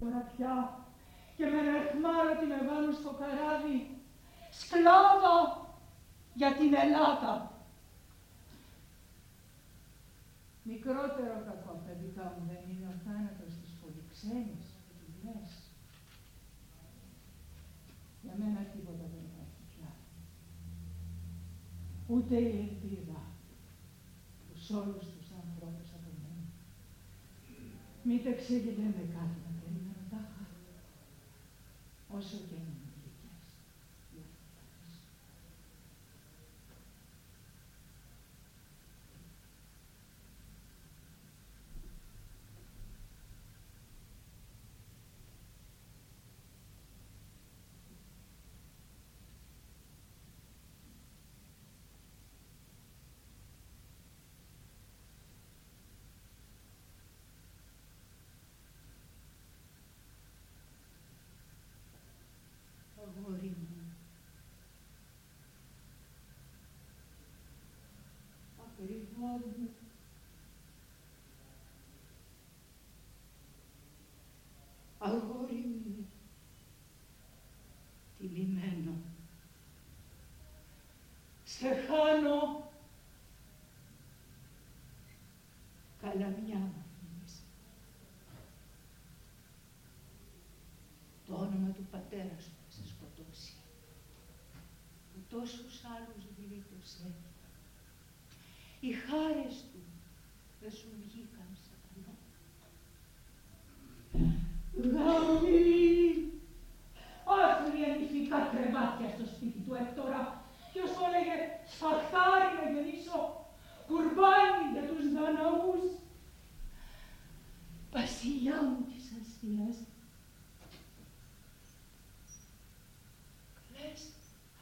Τώρα πια και με ρεχμάρωτη με βάλουν στο καράβι σκλάβα για την Ελλάδα. Μικρότερο κακό από τα δικά μου δεν είναι ο θάνατος της πολυξένης δουλειές. Για μένα τίποτα δεν υπάρχει πια. Ούτε η ελπίδα που σε όλους τους ανθρώπους απομένει. Μήτε με κάτι να περίμενα τάχα, όσο και να Αγόρι μου, τιμημένο, σε χάνω, καλαμιά μου Το όνομα του πατέρα σου θα σε σκοτώσει, που τόσους άλλους γλίτωσε οι χάρες του δεν σου βγήκαν σε καλό. Γάμι, άθρια νηφικά κρεβάτια στο σπίτι του Έκτορα, ποιος έλεγε σφαχτάρι να γεννήσω, κουρμπάνι για τους δαναούς. Βασιλιά μου της Ασίας, Κλαις,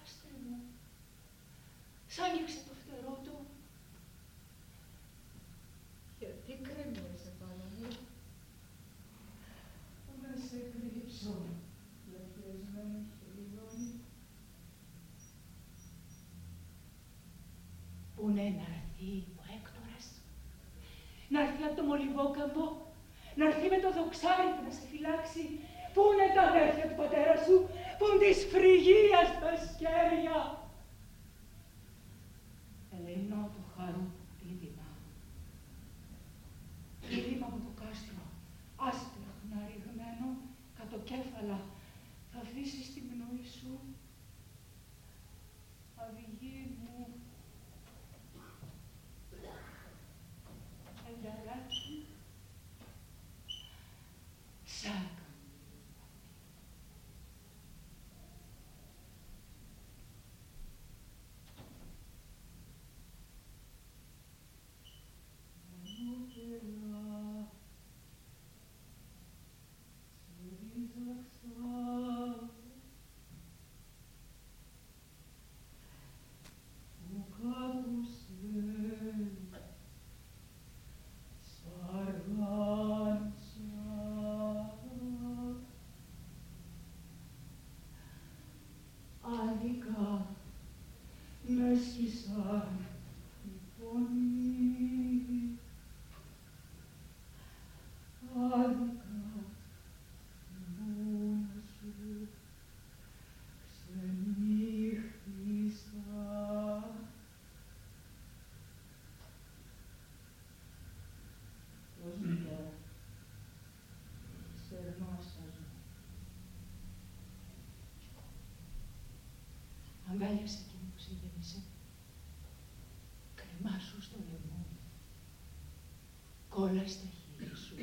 άστρε μου, σ' άνοιξε το φτερό του, Πού ναι να έρθει ο Έκτορας, να έρθει από το Μολυβόκαμπο, να έρθει με το δοξάρι να σε φυλάξει. Πού είναι τα αδέρφια του πατέρα σου, πού είναι της φρυγίας τα σκέρια. Ελεηνό του χαρού πίδημα. Πίδημα από το κάστρο, άσπραχνα ρηγμένο, κατοκέφαλα, θα αφήσεις τη πνοή σου. Αυγή μου, Αγκάλιασε εκείνη που σε γέννησε. Κρεμάσου στο λαιμό. Κόλλα στα χείλη σου.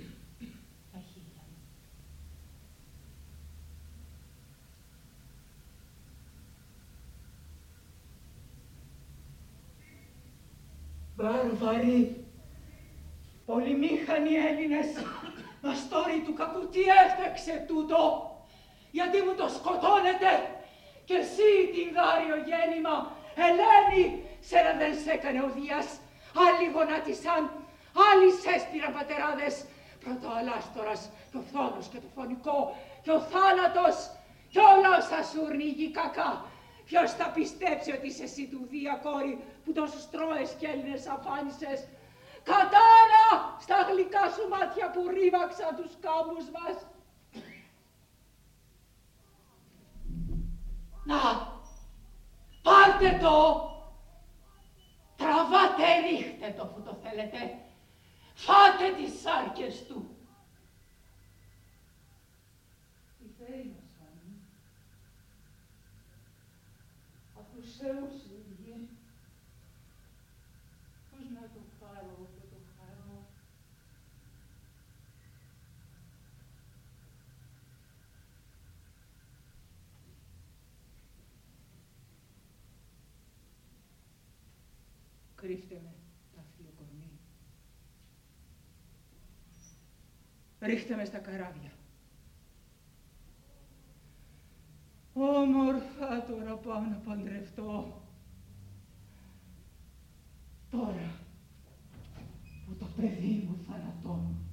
Τα χείλια μου. Βάρβαροι, πολυμήχανοι Έλληνες, μαστόρι του κακού, τι έφταξε τούτο, γιατί μου το σκοτώνετε. Και εσύ την Γάριο γέννημα, Ελένη, σε να δεν σε έκανε ο Δίας, άλλοι γονάτισαν, Άλλη έστειρα πατεράδες. Πρώτα ο Αλάστορα, και Φθόνο και το Φωνικό, και ο Θάνατος, και όλα όσα σου κακά. Ποιος θα πιστέψει ότι είσαι εσύ του Δία κόρη που τόσους τρόε και Έλληνες αφάνισες; Κατάρα στα γλυκά σου μάτια που ρίβαξαν τους κάμπου μας. Να, πάρτε το, τραβάτε ρίχτε το που το θέλετε. Φάτε τις σάρκες του. Τι θέλει ο Σάνι. Από τους Θεούς Πώς να το πάρω, να το χαρώ. Κρύφτε με, τα κορμί. Ρίχτε μες στα καράβια. Όμορφα τώρα πάω να παντρευτώ. Τώρα που το παιδί μου θανατώνει.